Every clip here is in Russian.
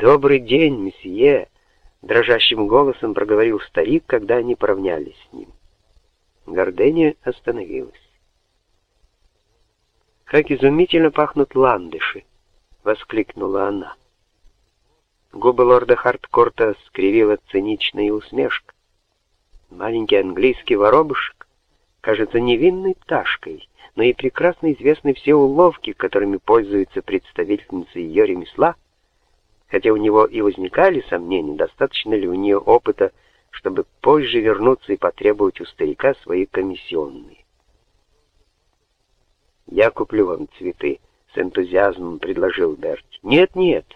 «Добрый день, месье!» — дрожащим голосом проговорил старик, когда они поравнялись с ним. Гордения остановилась. «Как изумительно пахнут ландыши!» — воскликнула она. Губы лорда Харткорта скривила циничная усмешка. Маленький английский воробушек кажется невинной пташкой, но и прекрасно известны все уловки, которыми пользуется представительница ее ремесла, хотя у него и возникали сомнения, достаточно ли у нее опыта, чтобы позже вернуться и потребовать у старика свои комиссионные. «Я куплю вам цветы», — с энтузиазмом предложил Берти. «Нет, нет,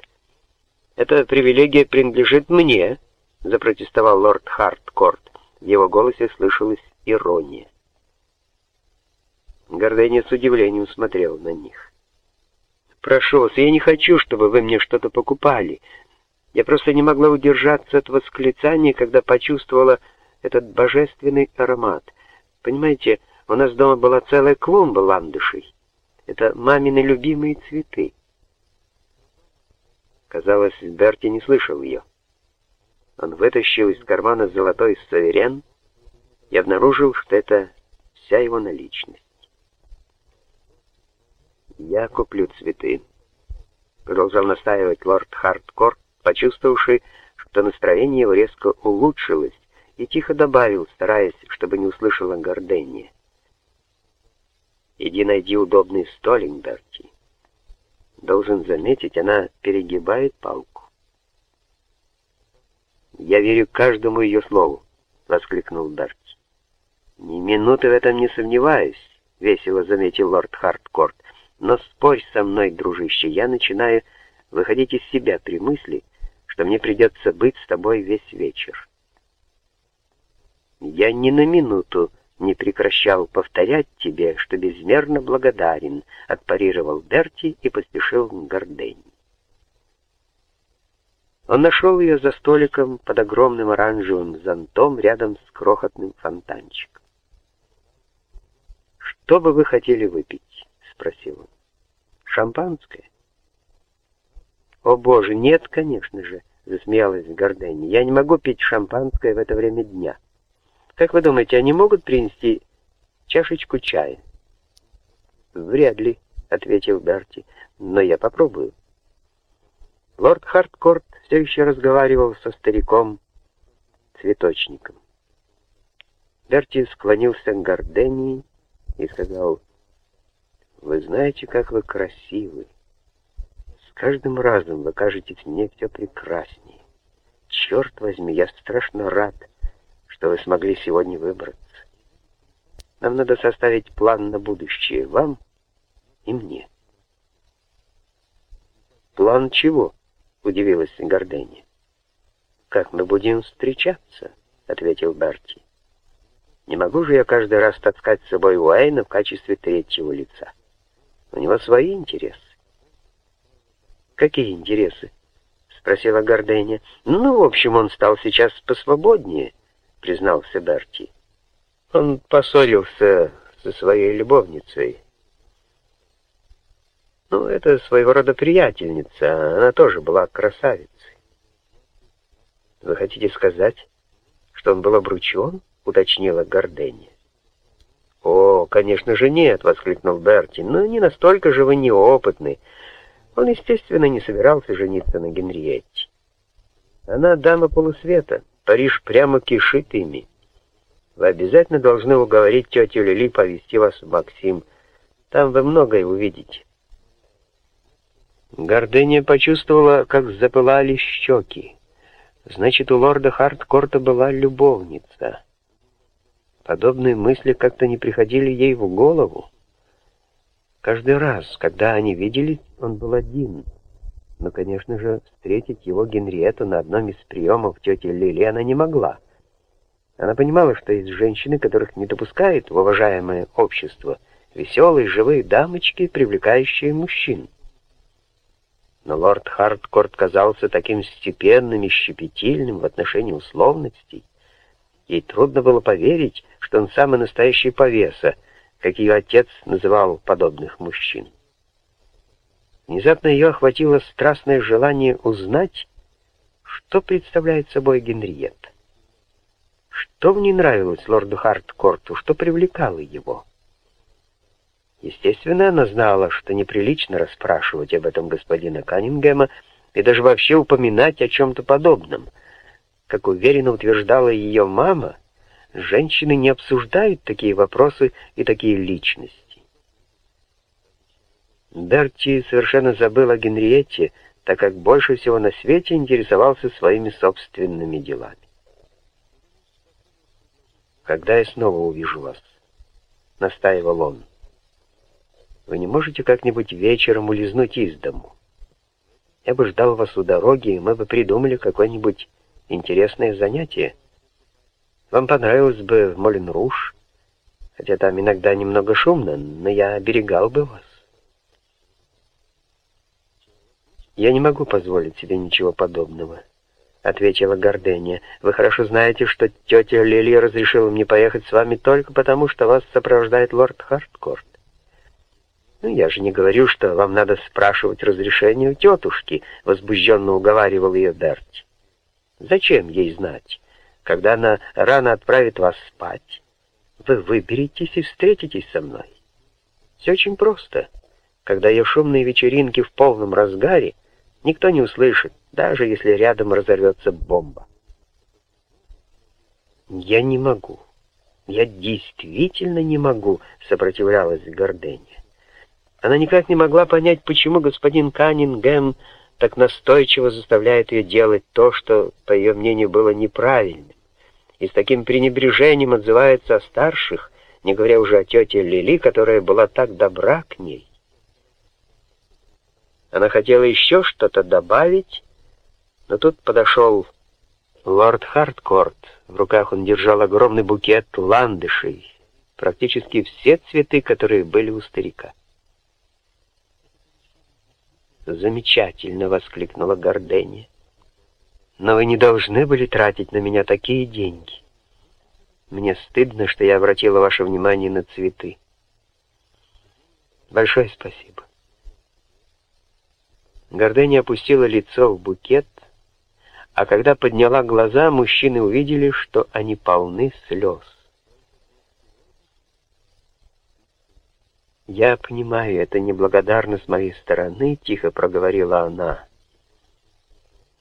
эта привилегия принадлежит мне», — запротестовал лорд Харткорт. В его голосе слышалась ирония. Гордыня с удивлением смотрел на них. «Прошу вас, я не хочу, чтобы вы мне что-то покупали. Я просто не могла удержаться от восклицания, когда почувствовала этот божественный аромат. Понимаете, у нас дома была целая клумба ландышей. Это мамины любимые цветы». Казалось, Берти не слышал ее. Он вытащил из кармана золотой саверен и обнаружил, что это вся его наличность. «Я куплю цветы», — продолжал настаивать лорд Хардкор, почувствовавший, что настроение его резко улучшилось, и тихо добавил, стараясь, чтобы не услышала гордение. «Иди найди удобный столик, Берти. Должен заметить, она перегибает палку». «Я верю каждому ее слову», — воскликнул Берти. «Ни минуты в этом не сомневаюсь», — весело заметил лорд Хардкорт. Но спорь со мной, дружище, я начинаю выходить из себя при мысли, что мне придется быть с тобой весь вечер. Я ни на минуту не прекращал повторять тебе, что безмерно благодарен, отпарировал Берти и поспешил к Гордень. Он нашел ее за столиком под огромным оранжевым зонтом рядом с крохотным фонтанчиком. «Что бы вы хотели выпить?» — спросил он. «Шампанское?» «О боже, нет, конечно же», — засмеялась Гордени. «Я не могу пить шампанское в это время дня. Как вы думаете, они могут принести чашечку чая?» «Вряд ли», — ответил Берти, — «но я попробую». Лорд Харткорт все еще разговаривал со стариком, цветочником. Берти склонился к Гордении и сказал, вы знаете, как вы красивы. С каждым разом вы кажетесь мне все прекраснее. Черт возьми, я страшно рад, что вы смогли сегодня выбраться. Нам надо составить план на будущее, вам и мне. «План чего?» — удивилась Гордыня. «Как мы будем встречаться?» — ответил Берти. «Не могу же я каждый раз таскать с собой Уэйна в качестве третьего лица». У него свои интересы. Какие интересы? Спросила Гордыня. Ну, в общем, он стал сейчас посвободнее, признался Берти. Он поссорился со своей любовницей. Ну, это своего рода приятельница, она тоже была красавицей. Вы хотите сказать, что он был обручен? Уточнила Гордыня. «О, конечно же нет!» — воскликнул Берти. «Но не настолько же вы неопытны. Он, естественно, не собирался жениться на Генриетте. Она дама полусвета. Париж прямо кишит ими. Вы обязательно должны уговорить тетю Лили повезти вас в Максим. Там вы многое увидите». Гордыня почувствовала, как запылали щеки. Значит, у лорда Харткорта была любовница. Подобные мысли как-то не приходили ей в голову. Каждый раз, когда они виделись, он был один. Но, конечно же, встретить его Генриетту на одном из приемов тети Лили она не могла. Она понимала, что есть женщины, которых не допускает в уважаемое общество, веселые, живые дамочки, привлекающие мужчин. Но лорд Харткорт казался таким степенным и щепетильным в отношении условностей, Ей трудно было поверить, что он самый настоящий повеса, как ее отец называл подобных мужчин. Внезапно ее охватило страстное желание узнать, Что представляет собой Генриетта? Что в ней нравилось лорду Харткорту, что привлекало его? Естественно, она знала, что неприлично расспрашивать об этом господина Каннингема и даже вообще упоминать о чем-то подобном. Как уверенно утверждала ее мама, женщины не обсуждают такие вопросы и такие личности. Берти совершенно забыл о Генриетте, так как больше всего на свете интересовался своими собственными делами. «Когда я снова увижу вас?» — настаивал он. Вы не можете как-нибудь вечером улизнуть из дому? Я бы ждал вас у дороги, и мы бы придумали какое-нибудь интересное занятие. Вам понравилось бы в Молин-Руш, хотя там иногда немного шумно, но я оберегал бы вас. «Я не могу позволить себе ничего подобного», — ответила Гордения. «Вы хорошо знаете, что тетя Лили разрешила мне поехать с вами только потому, что вас сопровождает лорд Харткорт. «Ну, я же не говорю, что вам надо спрашивать разрешение у тетушки», — возбужденно уговаривал ее Берти. «Зачем ей знать? Когда она рано отправит вас спать, вы выберетесь и встретитесь со мной. Все очень просто. Когда ее шумные вечеринки в полном разгаре, никто не услышит, даже если рядом разорвется бомба. «Я не могу. Я действительно не могу», — сопротивлялась Гордения. Она никак не могла понять, почему господин Каннингем так настойчиво заставляет ее делать то, что, по ее мнению, было неправильным, и с таким пренебрежением отзывается о старших, не говоря уже о тете Лили, которая была так добра к ней. Она хотела еще что-то добавить, но тут подошел лорд Харткорт. В руках он держал огромный букет ландышей, практически все цветы, которые были у старика. «Замечательно!» — воскликнула Гордения. «Но вы не должны были тратить на меня такие деньги. Мне стыдно, что я обратила ваше внимание на цветы. Большое спасибо». Гордения опустила лицо в букет, а когда подняла глаза, мужчины увидели, что они полны слез. «Я понимаю, это неблагодарность с моей стороны», — тихо проговорила она.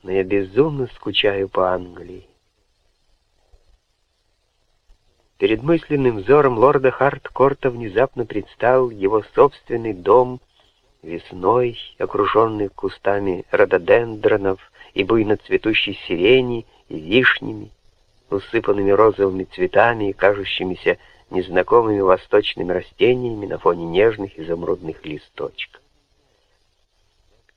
«Но я безумно скучаю по Англии». Перед мысленным взором лорда Харткорта внезапно предстал его собственный дом весной, окруженный кустами рододендронов и буйно цветущей сирени и вишнями, усыпанными розовыми цветами и кажущимися незнакомыми восточными растениями на фоне нежных изумрудных листочков.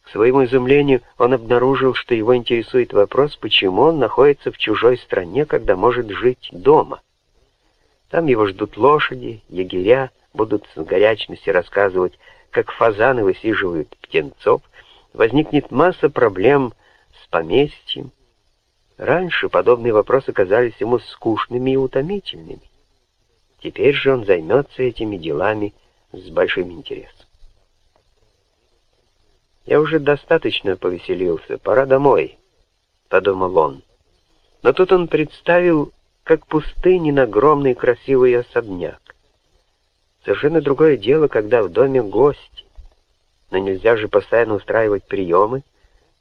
К своему изумлению он обнаружил, что его интересует вопрос, почему он находится в чужой стране, когда может жить дома. Там его ждут лошади, егеря, будут с горячностью рассказывать, как фазаны высиживают птенцов, возникнет масса проблем с поместьем. Раньше подобные вопросы казались ему скучными и утомительными. Теперь же он займется этими делами с большим интересом. «Я уже достаточно повеселился, пора домой», — подумал он. Но тут он представил, как пустынен огромный красивый особняк. Совершенно другое дело, когда в доме гости. Но нельзя же постоянно устраивать приемы,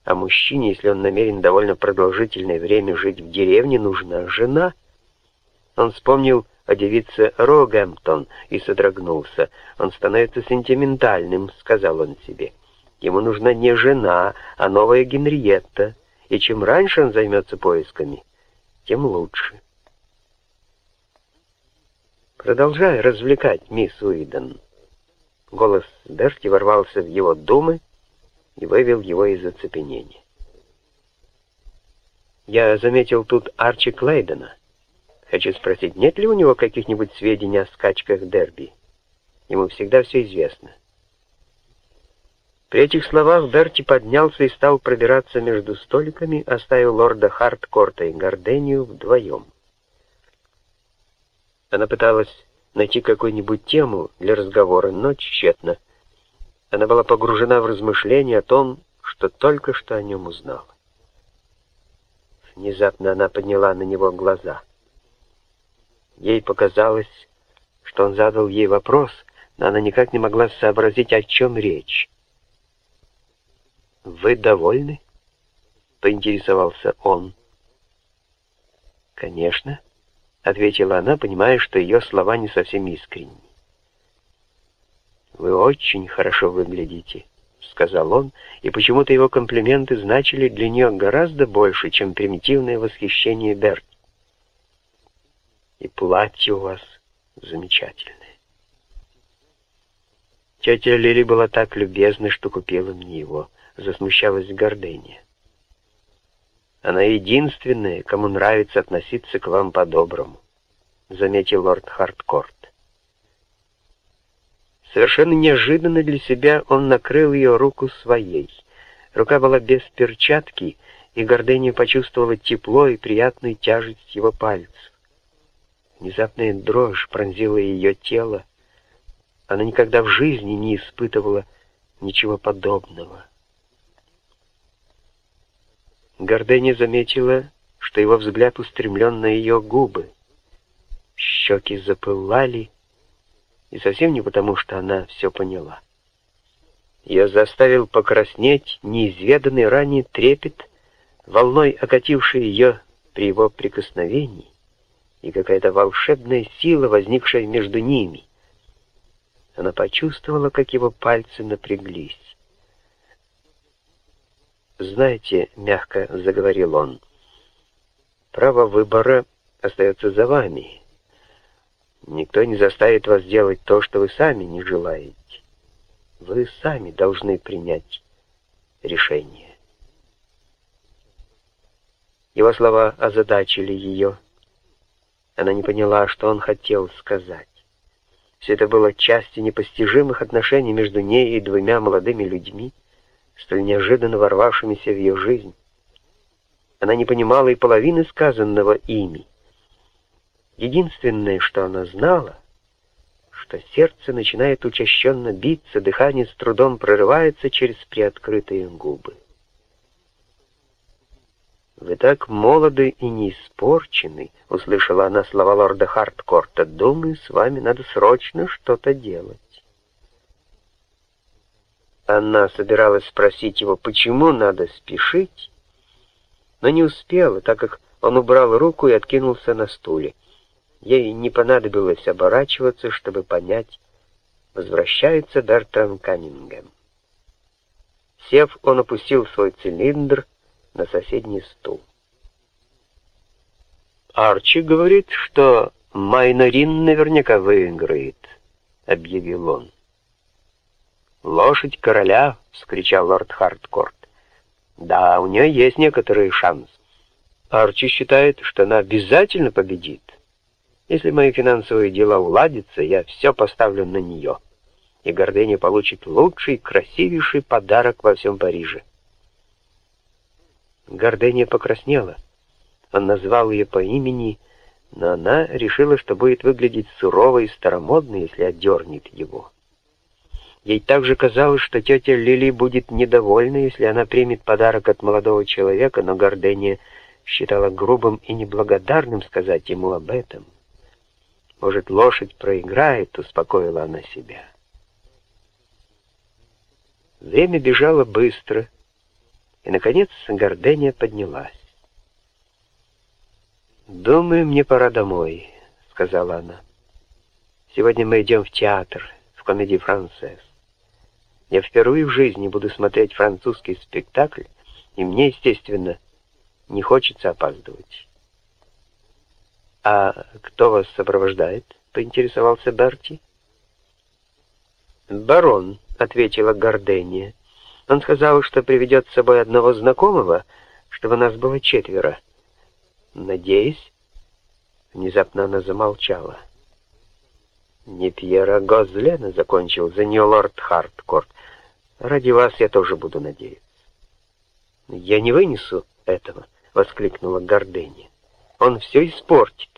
а мужчине, если он намерен довольно продолжительное время жить в деревне, нужна жена. Он вспомнил о девице Рогэмптон и содрогнулся. «Он становится сентиментальным», — сказал он себе. «Ему нужна не жена, а новая Генриетта, и чем раньше он займется поисками, тем лучше». «Продолжай развлекать, мисс Уидон». Голос Берти ворвался в его думы и вывел его из оцепенения. «Я заметил тут Арчи Клейдена». Хочу спросить, нет ли у него каких-нибудь сведений о скачках Дерби? Ему всегда все известно. При этих словах Берти поднялся и стал пробираться между столиками, оставив лорда Харткорта и Гордению вдвоем. Она пыталась найти какую-нибудь тему для разговора, но тщетно. Она была погружена в размышления о том, что только что о нем узнала. Внезапно она подняла на него глаза. Ей показалось, что он задал ей вопрос, но она никак не могла сообразить, о чем речь. «Вы довольны?» — поинтересовался он. «Конечно», — ответила она, понимая, что ее слова не совсем искренни. «Вы очень хорошо выглядите», — сказал он, и почему-то его комплименты значили для нее гораздо больше, чем примитивное восхищение Берт. «И платье у вас замечательное». Тетя Лили была так любезна, что купила мне его, засмущалась гордыня. Она единственная, кому нравится относиться к вам по-доброму, заметил лорд Хардкорт. Совершенно неожиданно для себя он накрыл ее руку своей. Рука была без перчатки, и Гордения почувствовала тепло и приятную тяжесть его пальцев. Внезапная дрожь пронзила ее тело. Она никогда в жизни не испытывала ничего подобного. Гордыня заметила, что его взгляд устремлен на ее губы. Щеки запылали, и совсем не потому, что она все поняла. Ее заставил покраснеть неизведанный ранее трепет, волной окативший ее при его прикосновении, и какая-то волшебная сила, возникшая между ними. Она почувствовала, как его пальцы напряглись. «Знаете», — мягко заговорил он, — «право выбора остается за вами. Никто не заставит вас делать то, что вы сами не желаете. Вы сами должны принять решение». Его слова озадачили ее. Она не поняла, что он хотел сказать. Все это было частью непостижимых отношений между ней и двумя молодыми людьми, столь неожиданно ворвавшимися в ее жизнь. Она не понимала и половины сказанного ими. Единственное, что она знала, что сердце начинает учащенно биться, дыхание с трудом прорывается через приоткрытые губы. «Вы так молоды и не испорчены», — услышала она слова лорда Харткорта. «Думаю, с вами надо срочно что-то делать». Она собиралась спросить его, почему надо спешить, но не успела, так как он убрал руку и откинулся на стуле. Ей не понадобилось оборачиваться, чтобы понять, возвращается Бертран Каннингем. Сев, он опустил свой цилиндр на соседний стул. «Арчи говорит, что Майнарин наверняка выиграет», — объявил он. «Лошадь короля!» — вскричал лорд Харткорт. «Да, у нее есть некоторый шанс. Арчи считает, что она обязательно победит. Если мои финансовые дела уладятся, я все поставлю на нее, и Гордыня получит лучший, красивейший подарок во всем Париже». Гордыня покраснела. Он назвал ее по имени, но она решила, что будет выглядеть сурово и старомодно, если отдернет его. Ей также казалось, что тетя Лили будет недовольна, если она примет подарок от молодого человека, но Гордения считала грубым и неблагодарным сказать ему об этом. «Может, лошадь проиграет», — успокоила она себя. Время бежало быстро, и, наконец, Гордения поднялась. «Думаю, мне пора домой», — сказала она. «Сегодня мы идем в театр, в комедии «Францесс». Я впервые в жизни буду смотреть французский спектакль, и мне, естественно, не хочется опаздывать. «А кто вас сопровождает?» — поинтересовался Берти. «Барон», — ответила Гордения. «Он сказал, что приведет с собой одного знакомого, чтобы нас было четверо. Надеюсь...» Внезапно она замолчала. «Не Пьера Гозлена закончил за нее лорд Харткорт. Ради вас я тоже буду надеяться. Я не вынесу этого, воскликнула Гордыня. Он все испортит.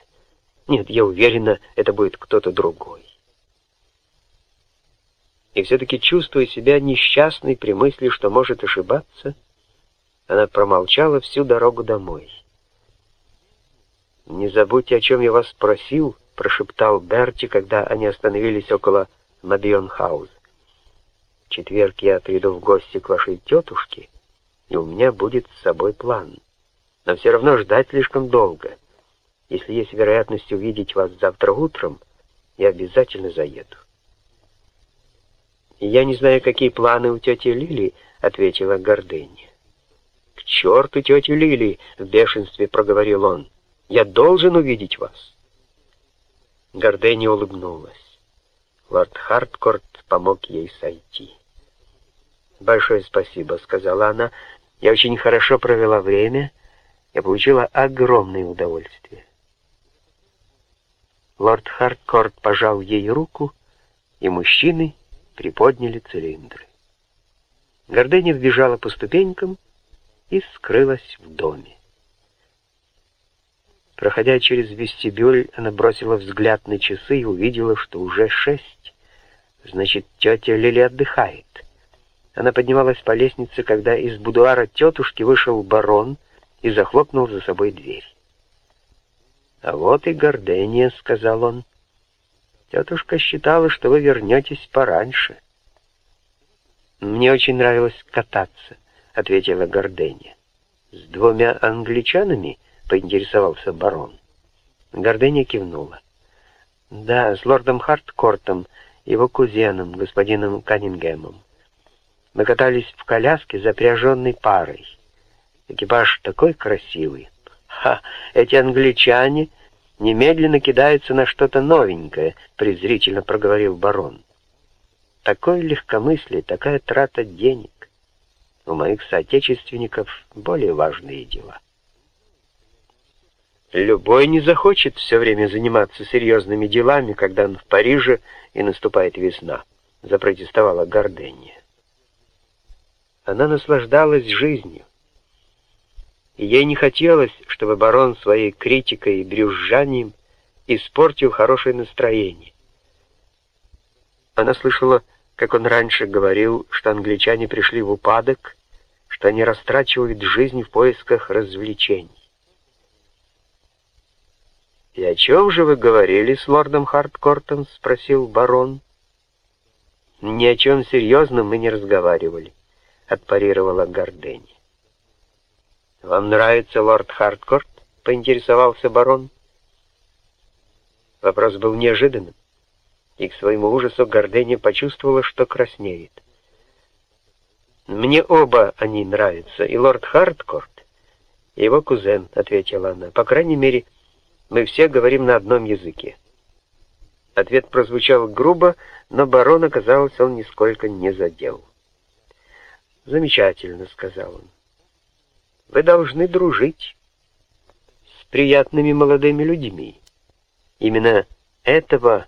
Нет, я уверена, это будет кто-то другой. И все-таки, чувствуя себя несчастной при мысли, что может ошибаться, она промолчала всю дорогу домой. «Не забудьте, о чем я вас спросил», — прошептал Берти, когда они остановились около Мадьон-хаус. «В четверг я приду в гости к вашей тетушке, и у меня будет с собой план. Но все равно ждать слишком долго. Если есть вероятность увидеть вас завтра утром, я обязательно заеду». «Я не знаю, какие планы у тети Лили», — ответила Гордыня. «К черту тетю Лили!» — в бешенстве проговорил он. «Я должен увидеть вас!» Гордыня улыбнулась. Лорд Харткорт помог ей сойти. «Большое спасибо», — сказала она. «Я очень хорошо провела время. Я получила огромное удовольствие». Лорд Харткорт пожал ей руку, и мужчины приподняли цилиндры. Гордыня вбежала по ступенькам и скрылась в доме. Проходя через вестибюль, она бросила взгляд на часы и увидела, что уже шесть. Значит, тетя Лили отдыхает. Она поднималась по лестнице, когда из будуара тетушки вышел барон и захлопнул за собой дверь. «А вот и Гордения», — сказал он. Тетушка считала, что вы вернетесь пораньше. Мне очень нравилось кататься, ответила Гордения. С двумя англичанами, поинтересовался барон. Гордения кивнула. Да, с лордом Харткортом, его кузеном, господином Каннингемом. Мы катались в коляске, запряженной парой. Экипаж такой красивый. Ха, эти англичане немедленно кидаются на что-то новенькое», — презрительно проговорил барон. «Такое легкомыслие, такая трата денег. У моих соотечественников более важные дела». Любой не захочет все время заниматься серьезными делами, когда он в Париже и наступает весна, запротестовала Гордения. Она наслаждалась жизнью. И ей не хотелось, чтобы барон своей критикой и брюзжанием испортил хорошее настроение. Она слышала, как он раньше говорил, что англичане пришли в упадок, что они растрачивают жизнь в поисках развлечений. «И о чем же вы говорили с лордом Харткортом?» — спросил барон. «Ни о чем серьезном мы не разговаривали», — отпарировала Гордень. «Вам нравится лорд Харткорт?» — поинтересовался барон. Вопрос был неожиданным, и к своему ужасу Гордыня почувствовала, что краснеет. «Мне оба они нравятся, и лорд Харткорт, и его кузен», — ответила она. «По крайней мере, мы все говорим на одном языке». Ответ прозвучал грубо, но барон, оказалось, он нисколько не задел. «Замечательно», — сказал он. Вы должны дружить с приятными молодыми людьми. Именно этого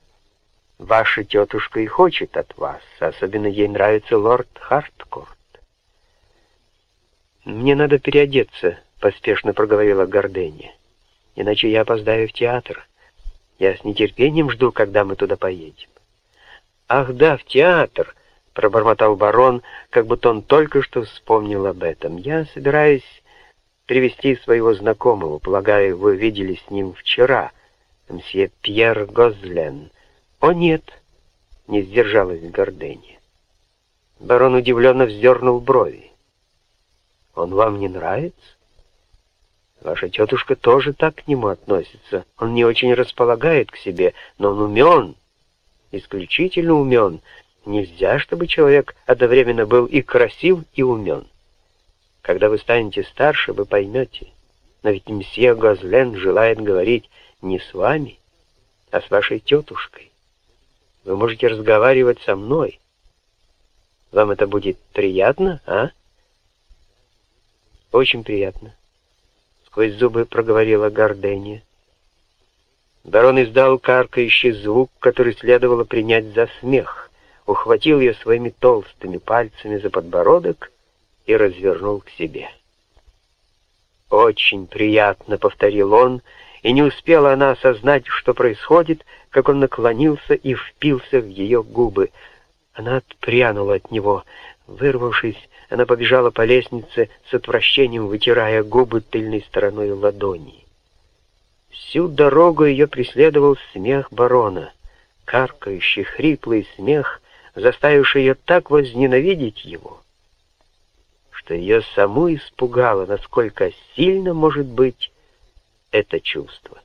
ваша тетушка и хочет от вас, особенно ей нравится лорд Харткорт. «Мне надо переодеться», — поспешно проговорила Гордения. «Иначе я опоздаю в театр. Я с нетерпением жду, когда мы туда поедем». «Ах да, в театр!» — пробормотал барон, как будто он только что вспомнил об этом. «Я собираюсь привести своего знакомого. Полагаю, вы видели с ним вчера, мсье Пьер Гозлен. О нет, не сдержалась Гордыня. Барон удивленно вздернул брови. Он вам не нравится? Ваша тетушка тоже так к нему относится. Он не очень располагает к себе, но он умен, исключительно умен. Нельзя, чтобы человек одновременно был и красив, и умен. Когда вы станете старше, вы поймете. Но ведь месье Гозлен желает говорить не с вами, а с вашей тетушкой. Вы можете разговаривать со мной. Вам это будет приятно, а? Очень приятно. Сквозь зубы проговорила Гордения. Барон издал каркающий звук, который следовало принять за смех, ухватил ее своими толстыми пальцами за подбородок и развернул к себе. «Очень приятно», — повторил он, и не успела она осознать, что происходит, как он наклонился и впился в ее губы. Она отпрянула от него. Вырвавшись, она побежала по лестнице с отвращением, вытирая губы тыльной стороной ладони. Всю дорогу ее преследовал смех барона, каркающий, хриплый смех, заставивший ее так возненавидеть его, что ее саму испугало, насколько сильно может быть это чувство.